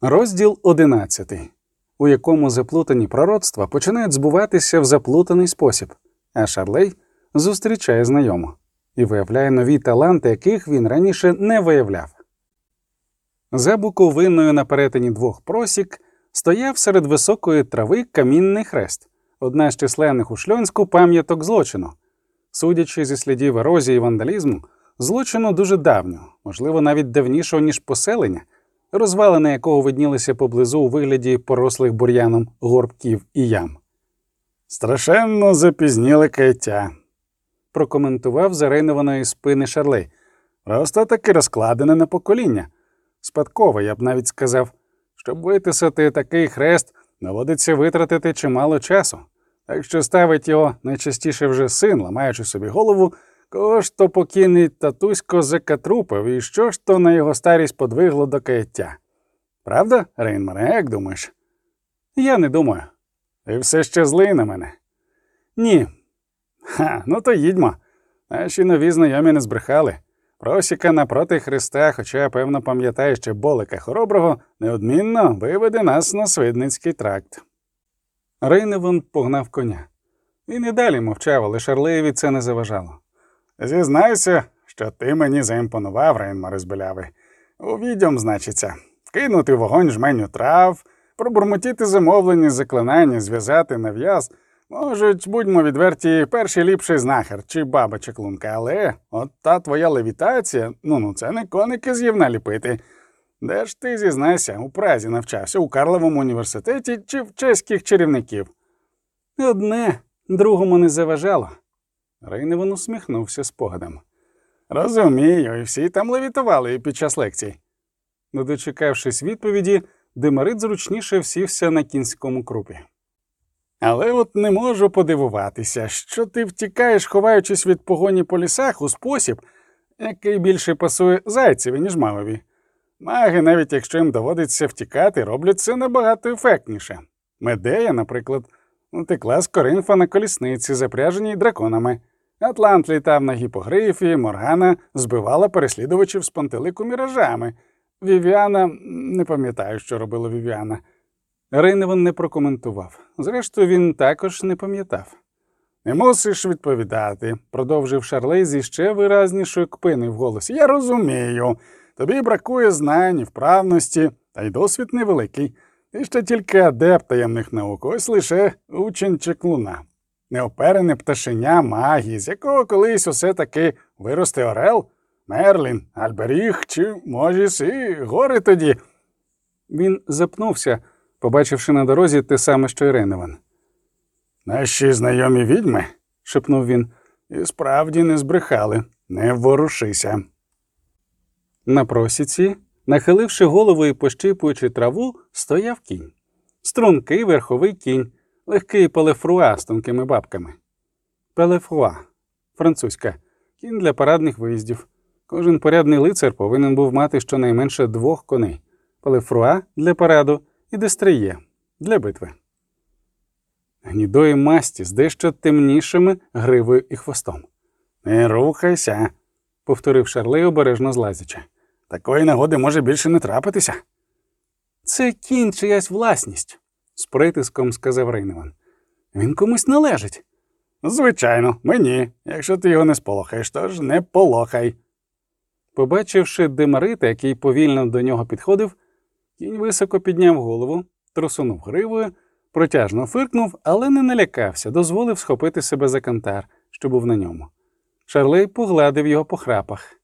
Розділ 11, у якому заплутані пророцтва починають збуватися в заплутаний спосіб, а Шарлей зустрічає знайому і виявляє нові таланти, яких він раніше не виявляв. За буковиною на перетині двох просік стояв серед високої трави камінний хрест, одна з численних у шльонську пам'яток злочину. Судячи зі слідів ерозії і вандалізму, злочину дуже давнього, можливо, навіть давнішого, ніж поселення, розвалини якого виднілися поблизу у вигляді порослих бур'яном горбків і ям. Страшенно запізніле каяття, прокоментував зарейнованої спини Шарлей. Просто таки розкладене на покоління. Спадково, я б навіть сказав, щоб витисати такий хрест, доводиться витратити чимало часу. Так що ставить його найчастіше вже син, ламаючи собі голову, кого ж то покійний татусько закатрупив, і що ж то на його старість подвигло до каяття. Правда, Рейнмаре, як думаєш? Я не думаю. Ти все ще злий на мене. Ні. Ха, ну то їдьмо. Наші нові знайомі не збрехали. Просіка напроти Христа, хоча, певно, пам'ятає ще болика хороброго, неодмінно виведе нас на свидницький тракт. Рейневан погнав коня. Він і далі мовчав, але Шарлеєві це не заважало. Зізнайся, що ти мені заімпонував, Рейнмаре Збелявий. У відьом, значиться, кинути вогонь жменю трав, пробурмотіти замовлені заклинання, зв'язати нав'яз. Можуть, будьмо відверті, перший ліпший знахар чи баба чаклунка, але от та твоя левітація, ну ну це не коники з ліпити. Де ж ти зізнайся, у Празі навчався у Карловому університеті чи в чеських чарівників? Одне другому не заважало. Рейневан усміхнувся спогадом. Розумію, і всі там левітували під час лекцій. Не дочекавшись відповіді, Демарит зручніше всівся на кінському крупі. Але от не можу подивуватися, що ти втікаєш, ховаючись від погоні по лісах у спосіб, який більше пасує зайцеві, ніж мавові. Маги, навіть якщо їм доводиться втікати, роблять це набагато ефектніше. Медея, наприклад, утекла з Коринфа на колісниці, запряженій драконами. Атлант літав на гіпогрифі, Моргана збивала переслідувачів з пантелику міражами. Вівіана не пам'ятаю, що робила Вівіана. Рейневан не прокоментував. Зрештою, він також не пам'ятав. Не мусиш відповідати, продовжив Шарлей зі ще виразнішою кпиною в голосі. Я розумію. Тобі бракує знань, і вправності, та й досвід невеликий. Ти ще тільки адепт таємних наук, ось лише учень чеклуна. Неоперене пташеня магії, з якого колись усе таки виросте Орел, Мерлін, Альберіг чи, може, і гори тоді. Він запнувся, побачивши на дорозі те саме, що й Реневан. Наші знайомі відьми, шепнув він, і справді не збрехали, не ворушися. На просіці, нахиливши голову і пощипуючи траву, стояв кінь. Стрункий верховий кінь, легкий пелефруа з тонкими бабками. Пелефруа французька, кінь для парадних виїздів. Кожен порядний лицар повинен був мати щонайменше двох коней пелефруа для параду і дестріє для битви. Гнідої масті з дещо темнішими гривою і хвостом. Не рухайся, повторив Шарлей, обережно злазячи. Такої нагоди може більше не трапитися. Це кінь чиясь власність, з притиском сказав Рейневан. Він комусь належить. Звичайно, мені. Якщо ти його не сполохаєш, то ж не полохай. Побачивши Демарита, який повільно до нього підходив, кінь високо підняв голову, трусунув гривою, протяжно фиркнув, але не налякався, дозволив схопити себе за кантар, що був на ньому. Шарлей погладив його по храпах.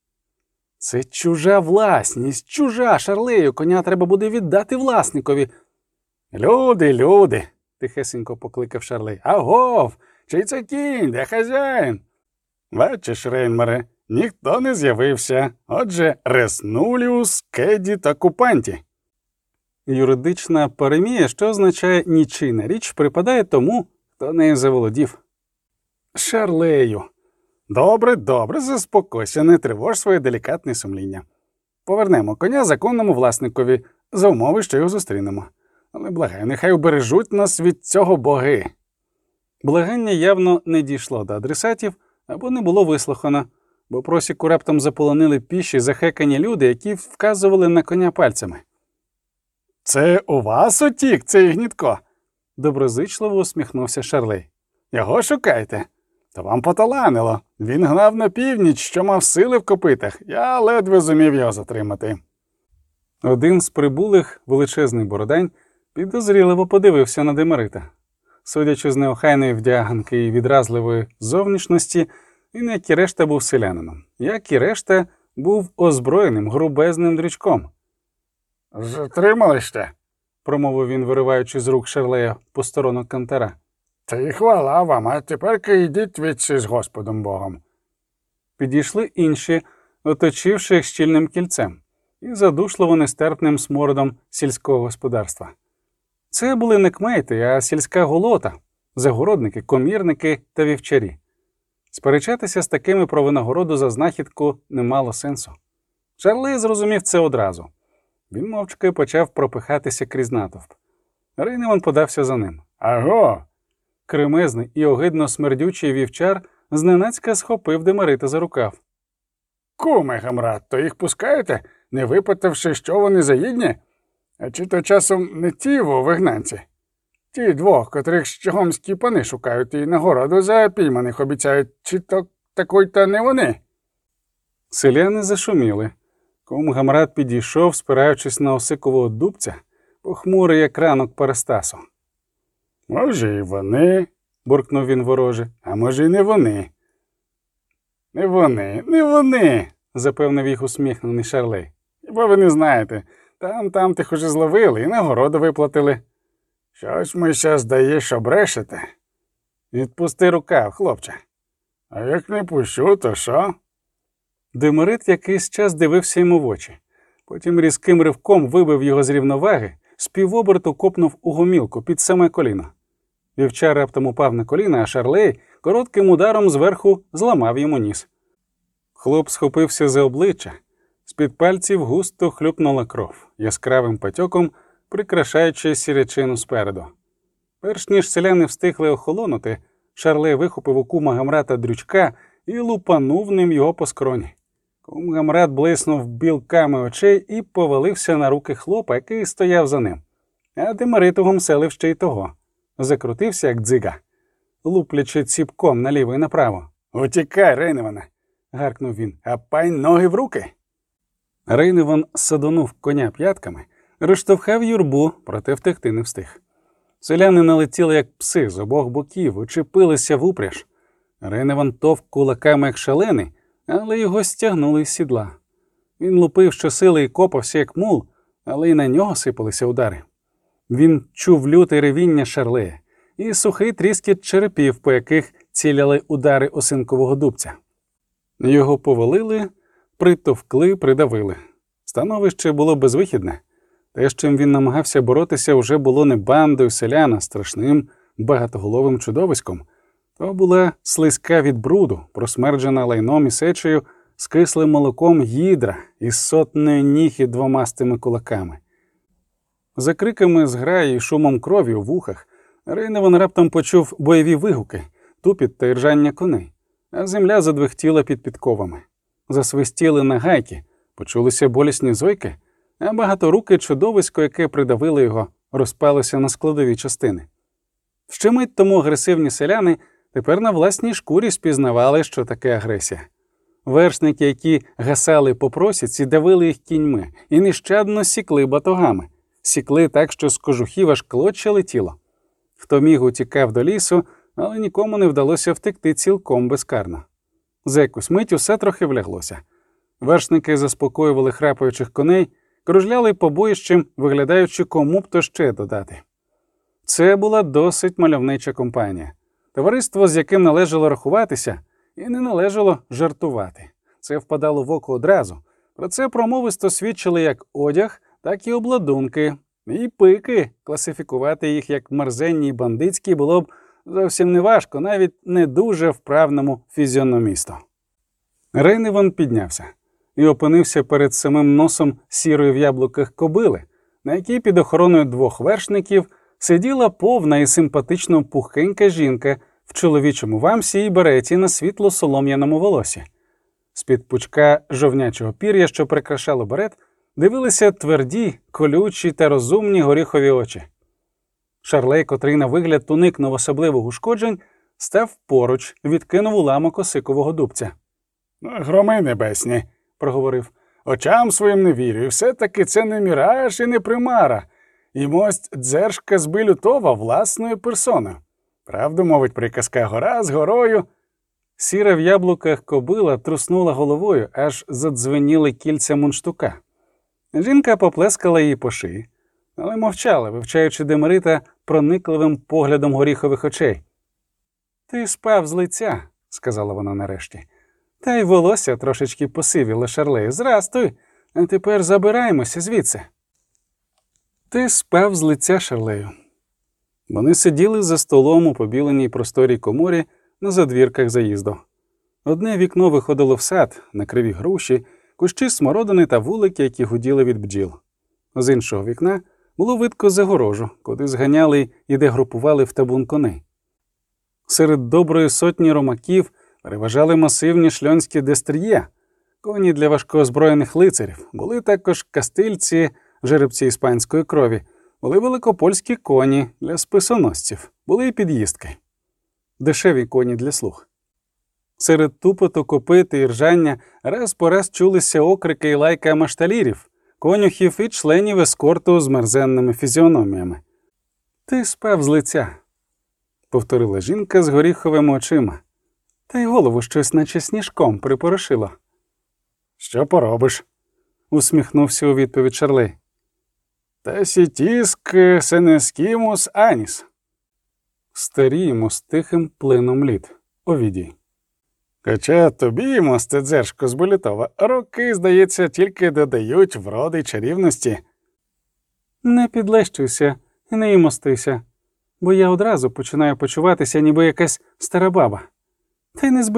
Це чужа власність, чужа шарлею, коня треба буде віддати власникові. Люди, люди, тихесенько покликав Шарлей. Агов, чий це кінь, де хазяїн? Бачиш, Рейнмаре, ніхто не з'явився. Отже, Реснуліус, Кеді та Купанті. Юридична паремія, що означає нічийна річ, припадає тому, хто нею заволодів. Шарлею. Добре, добре, заспокойся, не тривож своє делікатне сумління. Повернемо коня законному власникові за умови, що його зустрінемо. Але благаю, нехай убережуть нас від цього боги. Благання явно не дійшло до адресатів або не було вислухано, бо просіку раптом заполонили піші захекані люди, які вказували на коня пальцями. Це у вас утік цей гнітко? доброзичливо усміхнувся Шарлей. Його шукайте. То вам поталанило. Він гнав на північ, що мав сили в копитах. Я ледве зумів його затримати. Один з прибулих, величезний бородань, підозріливо подивився на Демерита. Судячи з неохайної вдяганки і відразливої зовнішності, він, як і решта, був селянином, як і решта, був озброєним грубезним дрючком. Затримали ще, промовив він, вириваючи з рук Шерлея посторонок кантара. Та й хвала вам, а тепер йдіть відси з Господом Богом. Підійшли інші, оточивши їх щільним кільцем і задушливо нестерпним смородом сільського господарства. Це були не кмети, а сільська голота, загородники, комірники та вівчарі. Сперечатися з такими про винагороду за знахідку не мало сенсу. Шарлей зрозумів це одразу. Він мовчки почав пропихатися крізь натовп. Рейневан подався за ним. Аго. Кремезний і огидно смердючий вівчар зненацька схопив Демарита за рукав. Куме, гамрат, то їх пускаєте, не випитавши, що вони заїдні? А чи то часом не ті во вигнанці? Ті двох, котрих щогомські пани шукають і нагороду за пійманих обіцяють, чи то такой та не вони? Селяни зашуміли. Кум Гамрат підійшов, спираючись на осикового дубця, похмурий, як ранок Парастасу. Може, і вони, буркнув він вороже, а може, й не вони. Не вони, не вони, запевнив їх усміхнений Шарлей. Хіба ви не знаєте, там там тих уже зловили і нагороду виплатили. Щось ми ще здає, що брешете. Відпусти рукав, хлопче. А як не пущу, то що? Демерит якийсь час дивився йому в очі, потім різким ривком вибив його з рівноваги, з півоберту копнув у гомілку під саме коліно. Вівчар раптом упав на коліна, а шарлей коротким ударом зверху зламав йому ніс. Хлоп схопився за обличчя, з-під пальців густо хлюпнула кров, яскравим патьоком прикрашаючи сірячину спереду. Перш ніж селяни встигли охолонути, Шарлей вихопив у кума Гамрата дрючка і лупанув ним його по скроні. Кум Гамрат блиснув білками очей і повалився на руки хлопа, який стояв за ним. А Демариту гомселив ще й того. Закрутився, як дзига, луплячи ціпком наліво і направо. Утікай, Рейневане, гаркнув він, а пай ноги в руки. Рейневан садонув коня п'ятками, розштовхав юрбу, проте втекти не встиг. Селяни налетіли, як пси з обох боків, учепилися в упряж. Рейневан товк кулаками, як шалений, але його стягнули з сідла. Він лупив щосили і копався, як мул, але й на нього сипалися удари. Він чув люте ревіння шарлея і сухий тріскіт черепів, по яких ціляли удари осинкового дубця. Його повалили, притовкли, придавили. Становище було безвихідне. Те, з чим він намагався боротися, вже було не бандою селяна, страшним багатоголовим чудовиськом. То була слизька від бруду, просмерджена лайном і сечею, з кислим молоком гідра із сотнею ніг і двомастими кулаками. За криками зграї і шумом крові у вухах, Рейневан раптом почув бойові вигуки, тупіт та іржання коней, а земля задвихтіла під підковами. Засвистіли нагайки, почулися болісні зойки, а багаторуке чудовисько, яке придавило його, розпалося на складові частини. Ще мить тому агресивні селяни тепер на власній шкурі спізнавали, що таке агресія. Вершники, які гасали по просіці, давили їх кіньми і нещадно сікли батогами, сікли так, що з кожухів аж клоччя летіло. Хто міг утікав до лісу, але нікому не вдалося втекти цілком безкарно. За якусь мить усе трохи вляглося. Вершники заспокоювали храпаючих коней, кружляли побоїщем, виглядаючи, кому б то ще додати. Це була досить мальовнича компанія, товариство, з яким належало рахуватися, і не належало жартувати. Це впадало в око одразу. Про це промовисто свідчили як одяг, так і обладунки, і пики. Класифікувати їх як мерзенні й бандитські було б зовсім неважко, навіть не дуже вправному фізіономісту. Рейневан піднявся і опинився перед самим носом сірої в яблуках кобили, на якій під охороною двох вершників сиділа повна і симпатично пухенька жінка в чоловічому вамсі і береті на світло солом'яному волосі. З під пучка жовнячого пір'я, що прикрашало берет, дивилися тверді, колючі та розумні горіхові очі. Шарлей, котрий на вигляд уникнув особливих ушкоджень, став поруч, відкинув уламок осикового дубця. Громи небесні, проговорив. Очам своїм не вірю, і все-таки це не міраж і не примара, і мость дзержка з Билютова власною персоною. Правду мовить приказка гора з горою. Сіра в яблуках кобила труснула головою, аж задзвеніли кільця мунштука. Жінка поплескала її по шиї, але мовчала, вивчаючи Демерита проникливим поглядом горіхових очей. Ти спав з лиця, сказала вона нарешті. Та й волосся трошечки посивіло шарлею. Зрастуй, а тепер забираємося звідси. Ти спав з лиця шарлею. Вони сиділи за столом у побіленій просторій коморі на задвірках заїзду. Одне вікно виходило в сад, на криві груші, кущі смородини та вулики, які гуділи від бджіл. З іншого вікна було видко загорожу, куди зганяли і де групували в табун коней. Серед доброї сотні ромаків переважали масивні шльонські дестріє, коні для важкоозброєних лицарів, були також кастильці, жеребці іспанської крові, були великопольські коні для списоносців, були і під'їздки, дешеві коні для слуг. Серед тупоту, копити і ржання раз по раз чулися окрики і лайка машталірів, конюхів і членів ескорту з мерзенними фізіономіями. Ти спав з лиця, повторила жінка з горіховими очима, та й голову щось, наче сніжком, припорошило. Що поробиш? усміхнувся у відповідь Шарлей. Та сітіск сенескімус аніс. Старіємо з тихим плином літ. Овідій. Хоча тобі, мосте дзержко з Болітова, роки, здається, тільки додають вроди чарівності. Не підлещуйся і не імостися, бо я одразу починаю почуватися, ніби якась стара баба. Та й не з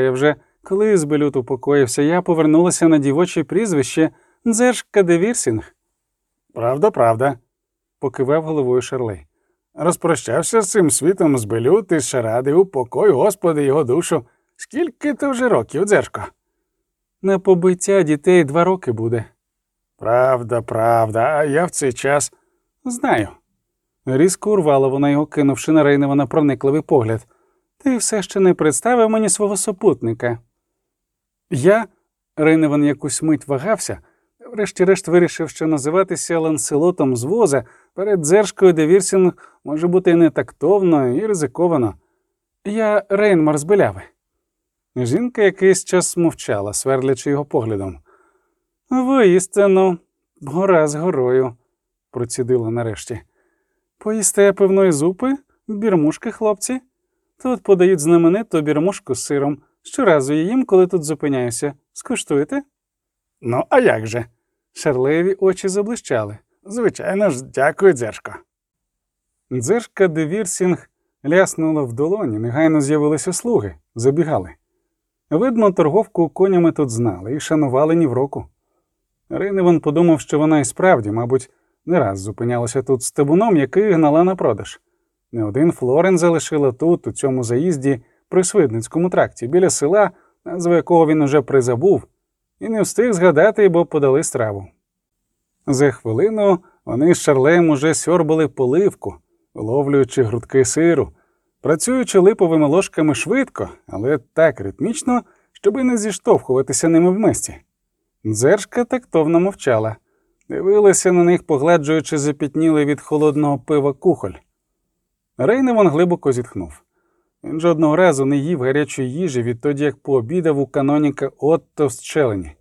я вже, коли з упокоївся, я повернулася на дівоче прізвище Дзержка де Вірсінг. Правда, правда, покивав головою Шарлей. Розпрощався з цим світом з Белют і шаради у покой, Господи, його душу. Скільки ти вже років, дзержко? На побиття дітей два роки буде. Правда, правда, а я в цей час знаю. Різко урвала вона його, кинувши на Рейневана проникливий погляд. Ти все ще не представив мені свого супутника. Я, Рейневан якусь мить вагався, врешті-решт вирішив, що називатися ланселотом з воза перед дзержкою де Вірсінг може бути нетактовно і ризиковано. Я Рейнмар з Беляви. Жінка якийсь час мовчала, сверлячи його поглядом. Воістину, гора з горою, процідила нарешті. Поїсте пивної зупи, бірмушки, хлопці. Тут подають знамениту бірмушку з сиром. Щоразу їм, коли тут зупиняюся. Скуштуєте? Ну, а як же? Шарлеві очі заблищали. Звичайно ж, дякую, дзержко. Дзержка де Вірсінг ляснула в долоні, негайно з'явилися слуги, забігали. Видно, торговку конями тут знали і шанували нівроку. Рейневан подумав, що вона і справді, мабуть, не раз зупинялася тут з табуном, який гнала на продаж. Не один Флорен залишила тут, у цьому заїзді, при Свидницькому тракті, біля села, назву якого він уже призабув, і не встиг згадати, бо подали страву. За хвилину вони з Шарлеєм уже сьорбали поливку, ловлюючи грудки сиру, працюючи липовими ложками швидко, але так ритмічно, щоби не зіштовхуватися ними в месті. Дзержка тактовно мовчала, дивилася на них, погладжуючи запітнілий від холодного пива кухоль. Рейневан глибоко зітхнув. Він жодного разу не їв гарячої їжі відтоді, як пообідав у каноніка Отто в Щелені.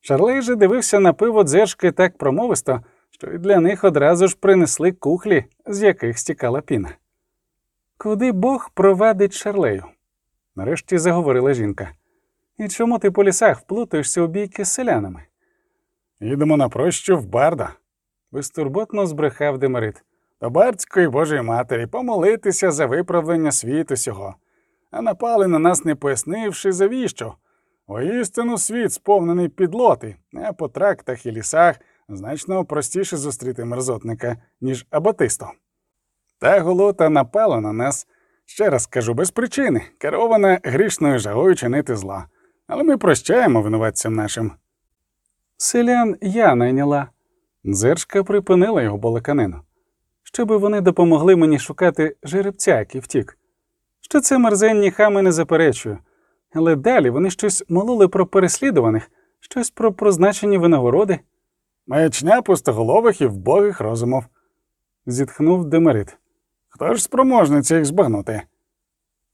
Шарлей же дивився на пиво дзержки так промовисто, що й для них одразу ж принесли кухлі, з яких стікала піна. Куди Бог провадить шарлею? Нарешті заговорила жінка. І чому ти по лісах вплутаєшся у бійки з селянами? Їдемо на прощу в барда, безтурботно збрехав Демерит. До бардської Божої Матері помолитися за виправлення світу сього, а напали на нас, не пояснивши, завіщо. Воістину світ сповнений підлоти, а по трактах і лісах значно простіше зустріти мерзотника, ніж абатисто. Та голота напала на нас, ще раз кажу, без причини, керована грішною жагою чинити зла. Але ми прощаємо винуватцям нашим. Селян я найняла. Дзержка припинила його балаканину. Щоби вони допомогли мені шукати жеребця, який втік. Що це мерзенні хами не заперечую. Але далі вони щось мололи про переслідуваних, щось про прозначені винагороди. Маячня пустоголових і вбогих розумов, зітхнув Демерит. Хто ж спроможний їх збагнути?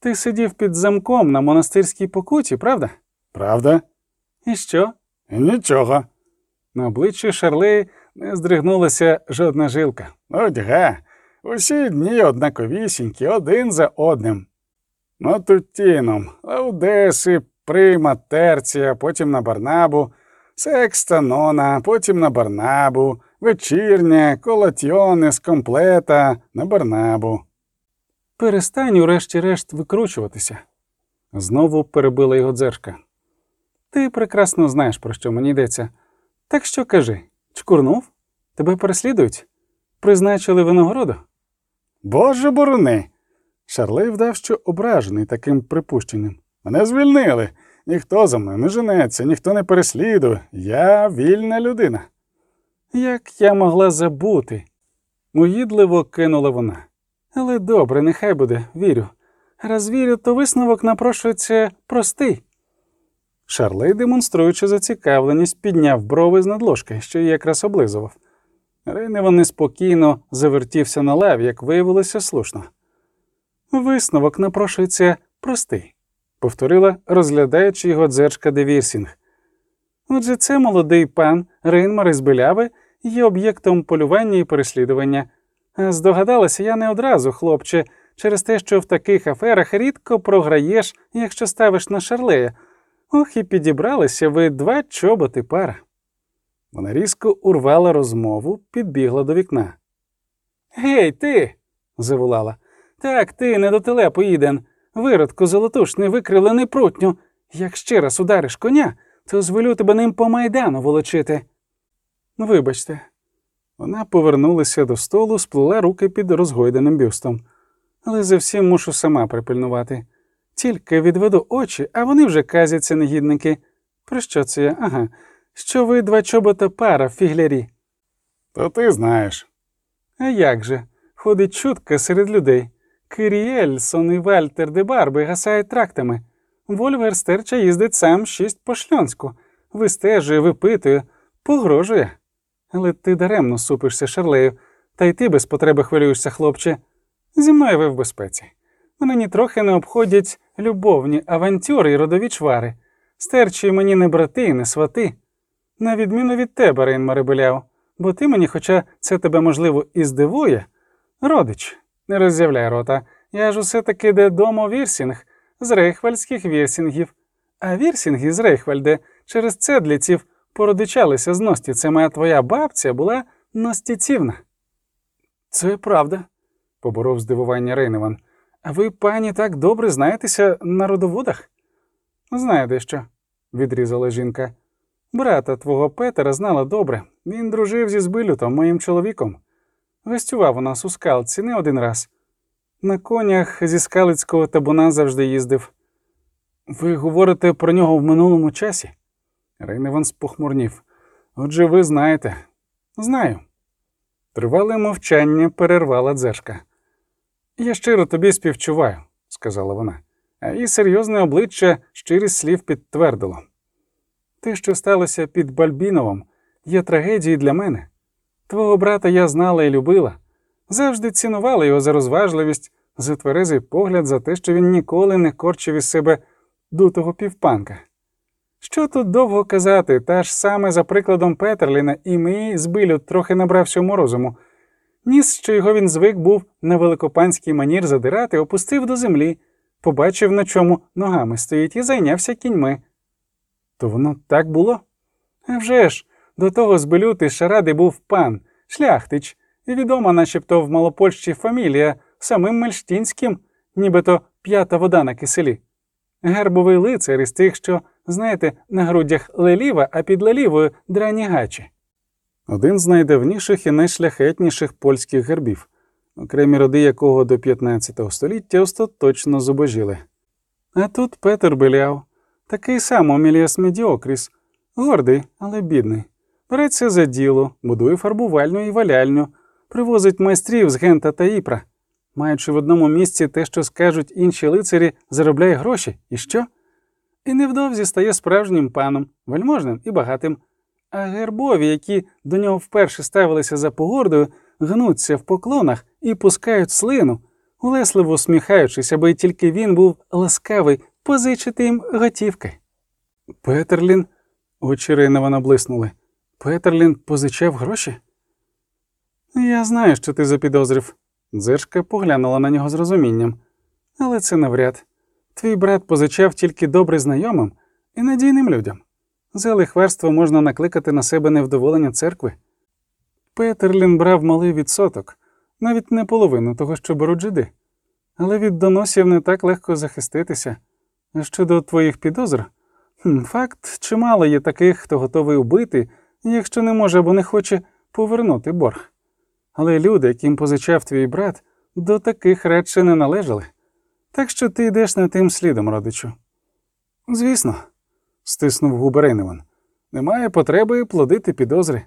Ти сидів під замком на монастирській покуті, правда? Правда. І що? І нічого. На обличчі Шарлеї не здригнулася жодна жилка. От га, усі дні однаковісінькі, один за одним. Матутіном, Аудеси, Прима, Терція, потім на Барнабу, Секстанона, потім на Барнабу, вечірня, колатьйонес, комплета на Барнабу. Перестань, урешті-решт, викручуватися. Знову перебила його дзержка. Ти прекрасно знаєш, про що мені йдеться. Так що кажи, чкурнув? Тебе переслідують? Призначили винагороду? Боже борони. Шарлей вдав, що ображений таким припущенням. Мене звільнили. Ніхто за мною не женеться, ніхто не переслідує. Я вільна людина. Як я могла забути? уїдливо кинула вона. Але добре, нехай буде, вірю. Раз вірю, то висновок напрошується простий. Шарлей, демонструючи зацікавленість, підняв брови з надложки, що її якраз облизував. Рейневан неспокійно завертівся на лаві, як виявилося слушно. Висновок напрошується простий, повторила, розглядаючи його Дзержка де Вірсінг. Отже, це молодий пан Рейнмар із Беляви є об'єктом полювання і переслідування. Здогадалася я не одразу, хлопче, через те, що в таких аферах рідко програєш, якщо ставиш на шарлея. Ох, і підібралися ви два чоботи пара. Вона різко урвала розмову, підбігла до вікна. Гей, ти. заволала. Так, ти, недотелепо їден. Виродку золотушний викривлений прутню. Як ще раз удариш коня, то звелю тебе ним по майдану волочити. Ну, вибачте. Вона повернулася до столу, сплела руки під розгойденим бюстом. Але за всім мушу сама припильнувати. Тільки відведу очі, а вони вже казяться негідники. Про що це я? Ага. Що ви два чобота пара, фіглярі? То ти знаєш. А як же? Ходить чутка серед людей. Киріельсон і Вальтер де Барби гасають трактами. Вольвер стерча їздить сам шість по шльонську, вистежує, випитує, погрожує. Але ти даремно супишся шарлею, та й ти без потреби хвилюєшся, хлопче. Зі мною ви в безпеці. Мене нітрохи не обходять любовні авантюри і родові чвари. Стерчі мені не брати і не свати. На відміну від тебе, Рейн Марибеляв, бо ти мені, хоча це тебе, можливо, і здивує, родич, не роззявляй рота. Я ж усе таки де домо вірсінг з рейхвальдських вірсінгів. А вірсінги з Рейхвальде через цедліців породичалися з Ностіцем, а твоя бабця була Ностіцівна. Це правда, поборов здивування Рейневан. А ви, пані, так добре знаєтеся на родоводах? Знаю дещо, відрізала жінка. Брата твого Петера знала добре. Він дружив зі Збилютом, моїм чоловіком. Гостював у нас у скалці не один раз. На конях зі скалицького табуна завжди їздив. Ви говорите про нього в минулому часі? Рейневан спохмурнів. Отже, ви знаєте. Знаю. Тривале мовчання перервала дзержка. Я щиро тобі співчуваю, сказала вона, а її серйозне обличчя щирість слів підтвердило. Те, що сталося під Бальбіновом, є трагедією для мене. Твого брата я знала і любила, завжди цінувала його за розважливість, за тверезий погляд, за те, що він ніколи не корчив із себе дутого півпанка. Що тут довго казати, та ж саме за прикладом Петерліна і мій збилю трохи набрав сьому розуму. Ніс, що його він звик був на великопанський манір задирати, опустив до землі, побачив, на чому ногами стоїть, і зайнявся кіньми. То воно так було? А вже ж, до того з Белюти Шаради був пан, шляхтич, і відома, начебто в Малопольщі фамілія, самим Мельштінським, нібито п'ята вода на киселі. Гербовий лицар із тих, що, знаєте, на грудях леліва, а під лелівою драні гачі. Один з найдавніших і найшляхетніших польських гербів, окремі роди якого до 15 століття остаточно зубожіли. А тут Петер Беляв, такий сам Оміліас Медіокріс, гордий, але бідний, Береться за діло, будує фарбувальню і валяльню, привозить майстрів з Гента та Іпра. Маючи в одному місці те, що скажуть інші лицарі, заробляє гроші. І що? І невдовзі стає справжнім паном, вельможним і багатим. А гербові, які до нього вперше ставилися за погордою, гнуться в поклонах і пускають слину, улесливо усміхаючись, аби тільки він був ласкавий позичити їм готівки. Петерлін, очі Рейнована блиснули. Петерлін позичав гроші? Я знаю, що ти запідозрив. Дзержка поглянула на нього з розумінням. Але це навряд. Твій брат позичав тільки добре знайомим і надійним людям. За лихварство можна накликати на себе невдоволення церкви. Петерлін брав малий відсоток, навіть не половину того, що беруть жиди. Але від доносів не так легко захиститися. Щодо твоїх підозр, факт чимало є таких, хто готовий убити, якщо не може або не хоче повернути борг. Але люди, яким позичав твій брат, до таких радше не належали. Так що ти йдеш не тим слідом, родичу. Звісно, стиснув губи Рейневан. Немає потреби плодити підозри.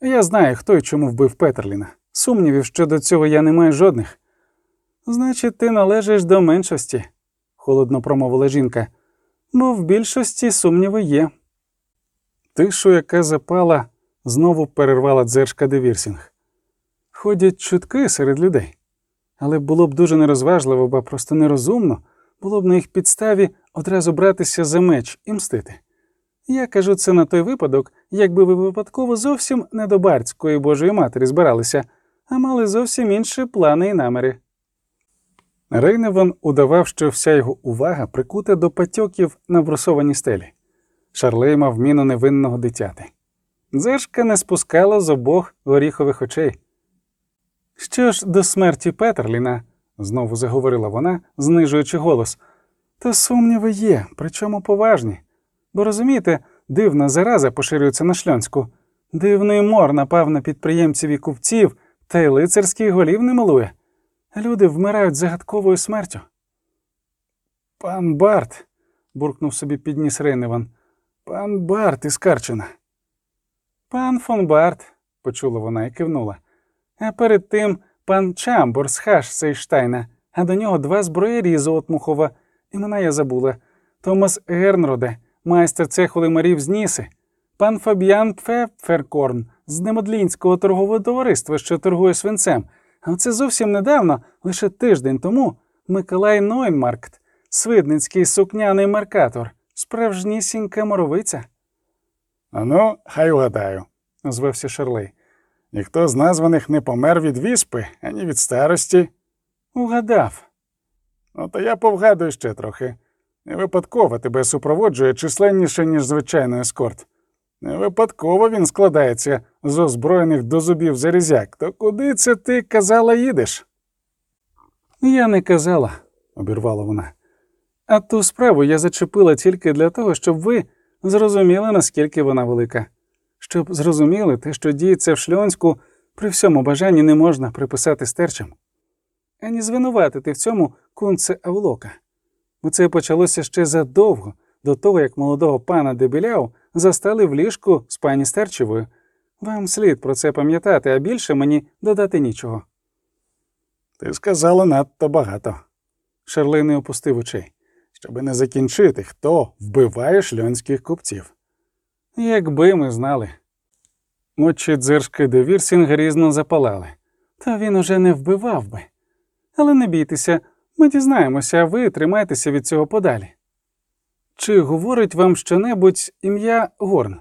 Я знаю, хто і чому вбив Петерліна. Сумнівів щодо цього я не маю жодних. Значить, ти належиш до меншості, холодно промовила жінка, бо в більшості сумніви є. Тишу, яка запала, знову перервала Дзержка де Вірсінг. Ходять чутки серед людей, але було б дуже нерозважливо, бо просто нерозумно було б на їх підставі одразу братися за меч і мстити. Я кажу це на той випадок, якби ви випадково зовсім не до Бардської Божої Матері збиралися, а мали зовсім інші плани і наміри. Рейневан удавав, що вся його увага прикута до патьоків на брусованій стелі. Шарлей мав міну невинного дитяти. Дзержка не спускала з обох горіхових очей. Що ж до смерті Петерліна, знову заговорила вона, знижуючи голос, то сумніви є, причому поважні. Бо розумієте, дивна зараза поширюється на шльонську, дивний мор напав на підприємців і купців, та й лицарських голів не милує. Люди вмирають загадковою смертю. Пан Барт, буркнув собі під ніс Рейневан. Пан Барт із Карчина. Пан фон Барт, почула вона і кивнула. А перед тим пан Чамбор з Гайсенштайна, а до нього два зброярі з Отмухова. Імена я забула. Томас Гернроде, майстер цеху лимарів з Ніси, пан Фабіан Пфеферкорн з Немодлінського торгового товариства, що торгує свинцем. А це зовсім недавно, лише тиждень тому, Миколай Ноймаркт, свидницький сукняний маркатор, справжнісінька моровиця. Ану, хай угадаю, озвався Шарлей. ніхто з названих не помер від віспи, ані від старості. Угадав. Ну, то я повгадую ще трохи. Не випадково тебе супроводжує численніше, ніж звичайний ескорт. Не випадково він складається з озброєних до зубів зарізяк. То куди це ти казала їдеш? Я не казала, обірвала вона. А ту справу я зачепила тільки для того, щоб ви зрозуміли, наскільки вона велика. Щоб зрозуміли те, що діється в шльонську, при всьому бажанні не можна приписати стерчам. Ані звинуватити в цьому кунце Авлока. Бо це почалося ще задовго до того, як молодого пана Дебіляу застали в ліжку з пані Стерчевою. Вам слід про це пам'ятати, а більше мені додати нічого. Ти сказала надто багато, Шарлей не опустив очей. щоби не закінчити, хто вбиває шльонських купців. Якби ми знали. Очі дзержки де Вірсінг грізно запалали. Та він уже не вбивав би. Але не бійтеся, ми дізнаємося, а ви тримайтеся від цього подалі. Чи говорить вам що-небудь ім'я Горн?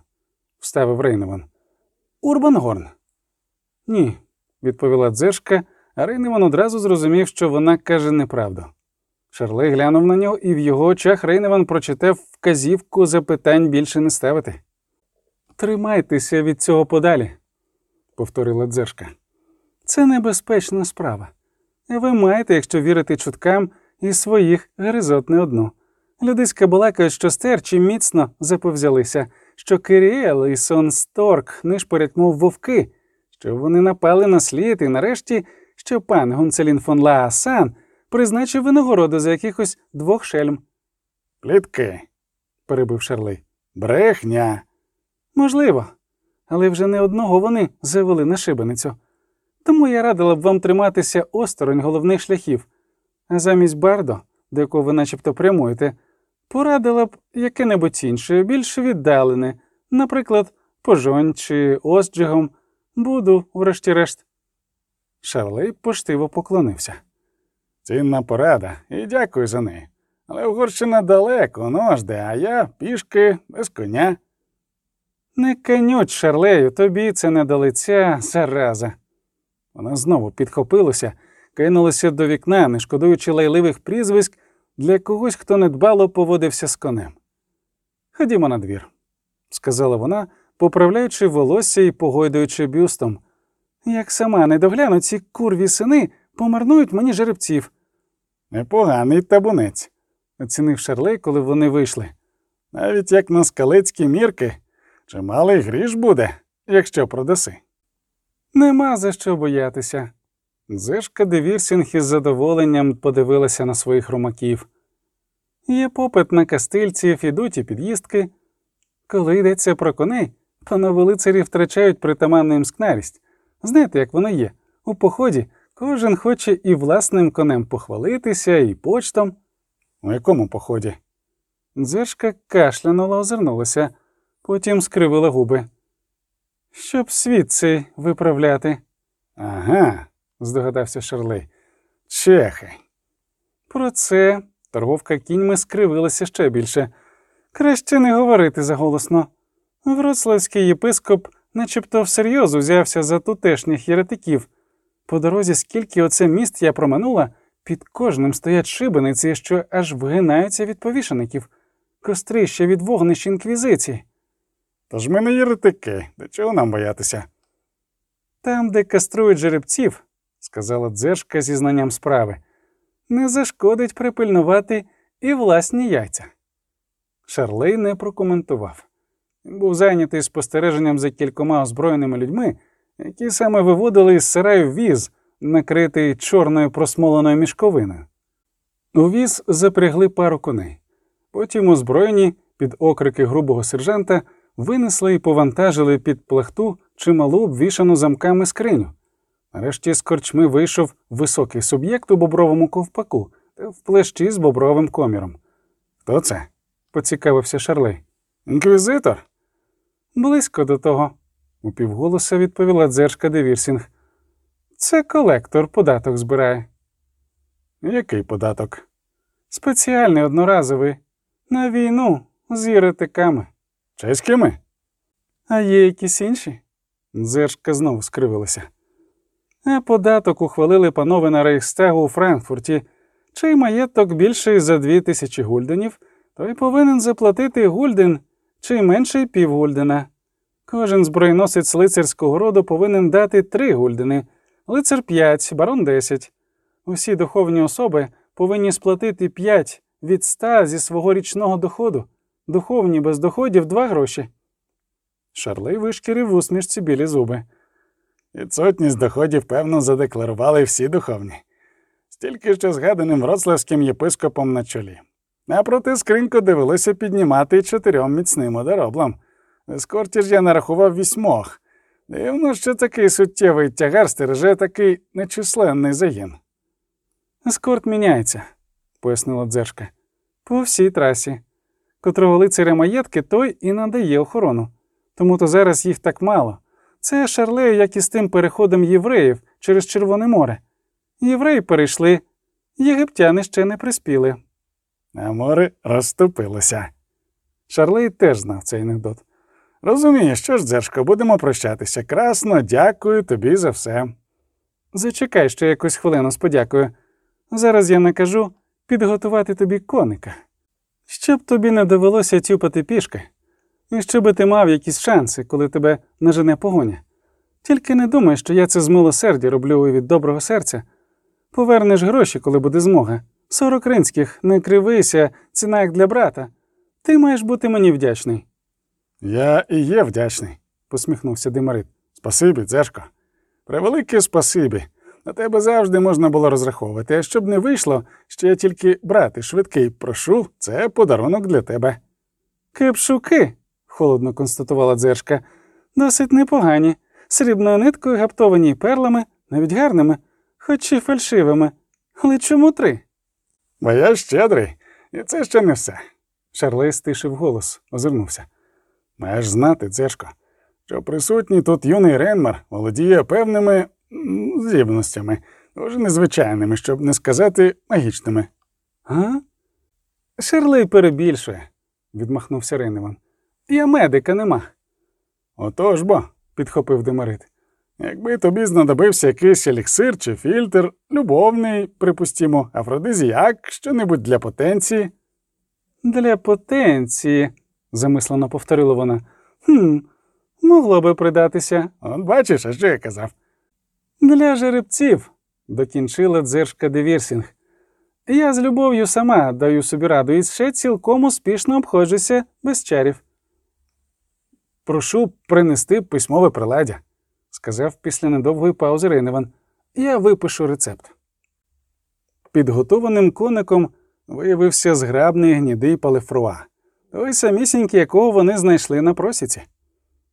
вставив Рейневан. Урбан Горн. Ні, відповіла дзержка, а Рейневан одразу зрозумів, що вона каже неправду. Шарлей глянув на нього, і в його очах Рейневан прочитав вказівку запитань більше не ставити. Тримайтеся від цього подалі, повторила дзержка. Це небезпечна справа. Ви маєте, якщо вірити чуткам, і своїх гризот не одну. Людиська балакають, що стерчі міцно заповзялися, що Киріел і Сон Сторк нишпорять, мов вовки, що вони напали на слід, і нарешті, що пан Гонцелін фон Лаасан призначив винагороду за якихось двох шельм. Плітки, перебив Шарлей. брехня. Можливо. але вже не одного вони завели на шибеницю. Тому я радила б вам триматися осторонь головних шляхів, а замість бардо, до якого ви начебто прямуєте, порадила б яке-небудь інше, більш віддалене, наприклад, пожонь чи осджигом, буду, врешті-решт. Шарлей поштиво поклонився. Цінна порада, і дякую за неї. Але Угорщина далеко, ножде, а я пішки без коня. Не канють, Шарлею, тобі це не до лиця, зараза. Вона знову підхопилася, кинулася до вікна, не шкодуючи лайливих прізвиськ для когось, хто недбало поводився з конем. Ходімо на двір», – сказала вона, поправляючи волосся і погойдуючи бюстом. Як сама не догляну, ці курві сини помарнують мені жеребців, Непоганий табунець. оцінив Шарлей, коли вони вийшли. Навіть як на скалецькі мірки, чималий гріш буде, якщо продаси. Нема за що боятися. Дзержка де Вірсінг із задоволенням подивилася на своїх румаків. Є попит на кастильців, ідуть і під'їздки. Коли йдеться про коней, панове лицарі втрачають притаманну їм скнарість. Знаєте, як воно є? У поході кожен хоче і власним конем похвалитися, і почтом. У якому поході? Дзержка кашлянула, озирнулася, потім скривила губи. Щоб світ цей виправляти, Ага, здогадався Шарлей. чехи. Про це торговка кіньми скривилася ще більше. Краще не говорити заголосно. Вроцлавський єпископ начебто всерйоз узявся за тутешніх єретиків. По дорозі, скільки оце міст я проминула, під кожним стоять шибениці, що аж вгинаються від повішеників, кострища від вогнищ інквізиції. Тож ми не єретики, до чого нам боятися? Там, де каструють жеребців, сказала дзержка зі знанням справи, не зашкодить припильнувати і власні яйця. Шарлей не прокоментував. Він був зайнятий спостереженням за кількома озброєними людьми, які саме виводили із сараю віз, накритий чорною просмоленою мішковиною. У віз запрягли пару коней. Потім озброєні під окрики грубого сержанта винесли і повантажили під плахту чималу обвішану замками скриню. Нарешті з корчми вийшов високий суб'єкт у бобровому ковпаку та в плещі з бобровим коміром. Хто це? Поцікавився Шарлей. Інквізитор? Близько до того, упівголоса відповіла Дзержка де Вірсінг. Це колектор податок збирає. Який податок? Спеціальний одноразовий. На війну з єретиками. Чеськими? А є якісь інші? Дзержка знову скривилася. А податок ухвалили панове на Рейхстагу у Франкфурті. Чий маєток більший за дві тисячі гульденів, той повинен заплатити гульден, чий менший півгульдена. Кожен збройносець лицарського роду повинен дати три гульдени, лицар п'ять, барон десять. Усі духовні особи повинні сплатити п'ять від ста зі свого річного доходу, духовні без доходів два гроші. Шарлей вишкірив в усмішці білі зуби. Відсутність доходів, певно, задекларували всі духовні. Стільки що згаданим вроцлавським єпископом на чолі. А проти скриньку довелося піднімати чотирьом міцним одороблам. Ескорті ж я нарахував вісьмох. Дивно, що такий суттєвий тягар стереже такий нечисленний загін. Ескорт міняється, пояснила дзержка. По всій трасі. Котрого лицаря маєтки, той і надає охорону. Тому то зараз їх так мало. Це шарлею, як і з тим переходом євреїв через Червоне море. Євреї перейшли, єгиптяни ще не приспіли. А море розступилося. Шарлей теж знав цей анекдот. Розумієш, що ж, дзержко, будемо прощатися. Красно, дякую тобі за все. Зачекай ще якусь хвилину з подякою. Зараз я накажу підготувати тобі коника, щоб тобі не довелося тюпати пішки, і щоби ти мав якісь шанси, коли тебе нажене погоня. Тільки не думай, що я це з милосердя роблю від доброго серця. Повернеш гроші, коли буде змога. Сорок ринських, не кривися, ціна як для брата. Ти маєш бути мені вдячний, Я і є вдячний. посміхнувся Димарит. Спасибі, дзержко. Превелике спасибі. На тебе завжди можна було розраховувати, а щоб не вийшло, я тільки брати швидкий прошу, це подарунок для тебе. Кепшуки, холодно констатувала дзержка. Досить непогані, срібною ниткою гаптовані перлами, навіть гарними, хоч і фальшивими. Але чому три? Бо я щедрий, і це ще не все. Шарлей стишив голос, озирнувся. Маєш знати, Цешко, що присутній тут юний Ренмар володіє певними здібностями, дуже незвичайними, щоб не сказати магічними. А? Шарлей перебільшує, відмахнувся Рейневан. Я медика нема, Отож бо, підхопив Демарит. якби тобі знадобився якийсь еліксир чи фільтр, любовний, припустімо, афродизіак, що-небудь для потенції. Для потенції, замислено повторила вона. Хм, могло би придатися. От бачиш, а що я казав. Для жеребців, докінчила Дзержка де Вірсінг. Я з любов'ю сама даю собі раду і ще цілком успішно обходжуся без чарів. Прошу принести письмове приладдя, сказав після недовгої паузи Рейневан. Я випишу рецепт. Підготованим коником виявився зграбний гнідий палефруа, той самісінький, якого вони знайшли на просіці.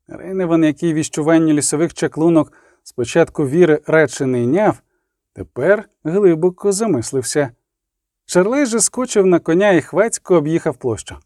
Рейневан, який віщування лісових чаклунок спочатку віри радше не йняв, тепер глибоко замислився. Шарлей же скочив на коня і хвацько об'їхав площу.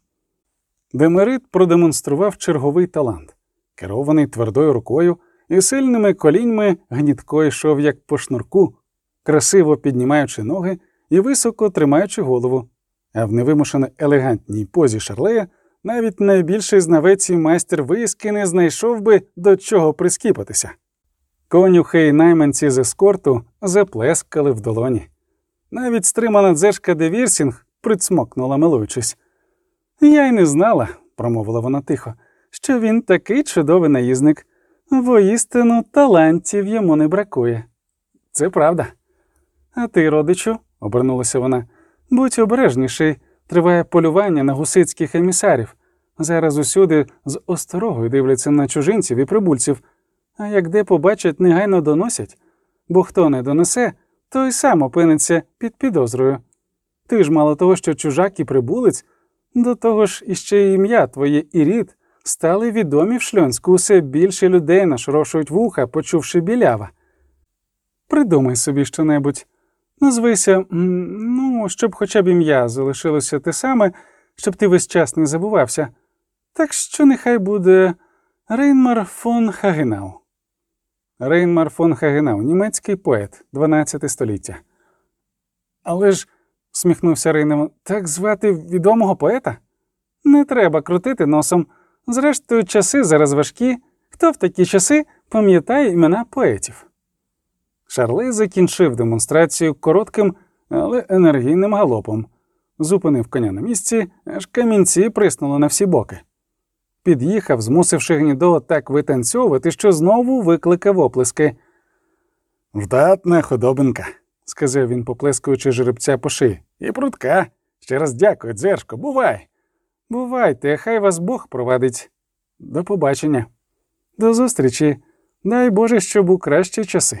Демерит продемонстрував черговий талант. Керований твердою рукою і сильними коліньми гнітко йшов як по шнурку, красиво піднімаючи ноги і високо тримаючи голову. А в невимушено елегантній позі Шарлея навіть найбільший знавець і майстер виїзки не знайшов би до чого прискіпатися. Конюхи й найманці з ескорту заплескали в долоні. Навіть стримана Дзержка де Вірсінг прицмокнула, милуючись. Я й не знала, промовила вона тихо, що він такий чудовий наїзник. Воістину талантів йому не бракує. Це правда. А ти, родичу, обернулася вона, будь обережніший, триває полювання на гусицьких емісарів. Зараз усюди з осторогою дивляться на чужинців і прибульців, а як де побачать, негайно доносять, бо хто не донесе, той сам опиниться під підозрою. Ти ж мало того, що чужак і прибулець, до того ж іще ім'я твоє і рід стали відомі в шльонську, усе більше людей нашорошують вуха, почувши білява. Придумай собі щонебудь. Назвися, ну, щоб хоча б ім'я залишилося те саме, щоб ти весь час не забувався. Так що нехай буде Рейнмар фон Хагенау. Рейнмар фон Хагенау, німецький поет, 12 століття. Але ж, сміхнувся Рейневан, так звати відомого поета? Не треба крутити носом. Зрештою, часи зараз важкі. Хто в такі часи пам'ятає імена поетів? Шарлей закінчив демонстрацію коротким, але енергійним галопом, зупинив коня на місці, аж камінці приснули на всі боки. Під'їхав, змусивши гнідо так витанцьовувати, що знову викликав оплески. Вдатна худобинка. сказав він, поплескуючи жеребця по шиї. І прутка. Ще раз дякую, дзержко, бувай. Бувайте, хай вас Бог провадить. До побачення. До зустрічі. Дай Боже, щоб у кращі часи.